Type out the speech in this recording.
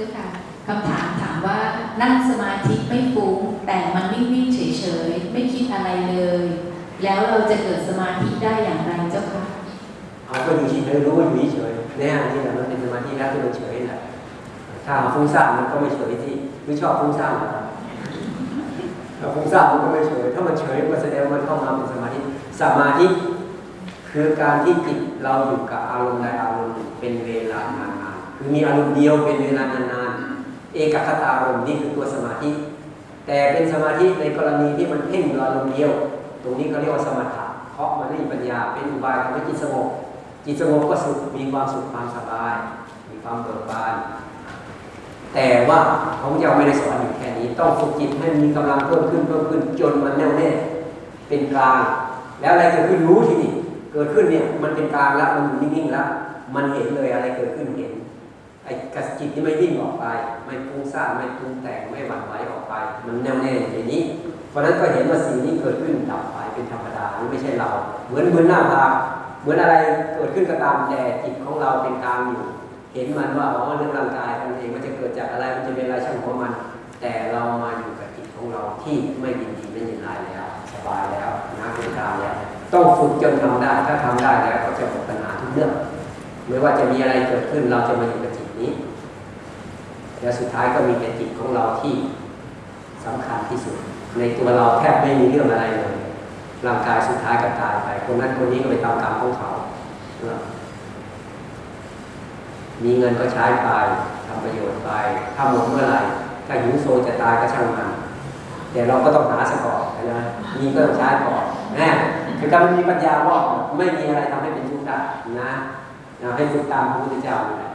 จ้าค่ะคำถามถามว่านั่งสมาธิไม่ฟุ้งแต่มันวิ่งวิ่งเฉยเฉยๆไม่คิดอะไรเลย แล้วเราจะเกิดสมาธิได้อย่างไรเจ้าค่ะเอาก็อยู่เฉยๆรู้ว่าอยู่เฉยๆเนี่ยนี่แหละมันเป็นสมาธิแล้วที่มันเฉยแหละถ้าฟุ้งซ่านมันก็ไม่เฉยที่ไม่ชอบฟุ้งซ่านหรอถ้าฟุ้งซ่านมันก็ไม่เฉยถ้ามันเฉยก็แสดงว่ามันเข้ามาเป็นสมาธิสมาธิคือการที่จิตเราอยู่กับอารมณ์ใดอารมณ์หนึ่งเป็นเวลานาน คือมีอารมณ์เดียวเป็นเวลานานๆ เอกคตารมณ์นี่คือตัวสมาธิ แต่เป็นสมาธิในกรณีที่มันเพ่งอยู่อารมณ์เดียว ตรงนี้เขาเรียกว่าสมถะ เพราะมันไม่มีปัญญา เป็นอุบายทำให้จิตสงบ จิตสงบก็สุข มีความสุขความสบาย มีความเบิกบาน แต่ว่าพระพุทธเจ้าไม่ได้สอนอยู่แค่นี้ ต้องฝึกจิตให้มีกำลังเพิ่มขึ้นเพิ่มขึ้นจนมันแน่วแน่ เป็นกลาง แล้วอะไรเกิดขึ้นรู้ทีนี่เกิดขึ้นเนี่ยมันเป็นกลางแล้วมันอยู่นิ่งๆแล้ว มันเห็นเลยอะไรเกิดขึ้นเห็น กระจิตที่ไม่วิ่งออกไป ไม่ฟุ้งซ่าไม่ปรุงแต่งไม่หวั่นไหวออกไป มันแน่วแน่อย่างนี้ เพราะนั้นก็เห็นว่าสิ่งนี้เกิดขึ้นดับไปเป็นธรรมดาหรือไม่ใช่เรา เหมือนเหมือนหน้าผาเหมือนอะไรเกิดขึ้นก็ตามแต่จิตของเราเป็นกลางอยู่ เห็นมันว่าอ๋อเรื่องร่างกายมันเองมันจะเกิดจากอะไรมันจะเป็นอะไรช่างของมัน แต่เรามาอยู่กับจิตของเราที่ไม่ยินดีไม่ยินร้ายแล้วสบายแล้วนะเป็นกลางแล้วต้องฝึกจนทำได้ถ้าทำได้แล้วก็จะหมดปัญหาทุกเรื่อง ไม่ว่าจะมีอะไรเกิดขึ้นเราจะมาอยู่กับจิตนี้ แล้วสุดท้ายก็มีแต่จิตของเราที่สำคัญที่สุด ในตัวเราแทบไม่มีเรื่องอะไรเลยร่างกายสุดท้ายก็ตายไปคนนั้นคนนี้ก็ไปตามกรรมของเขา มีเงินก็ใช้ไปทำประโยชน์ไปถ้าหมดเมื่อไหร่ถ้าหิวโซจะตายก็ช่างมันแต่เราก็ต้องหาสก่อนนะมีก็ต้องใช้ก่อนนะคือการมีปัญญาว่าไม่มีอะไรทำให้เป็นทุกข์ได้นะ นะให้ฝึกตามพระพุทธเจ้าเลย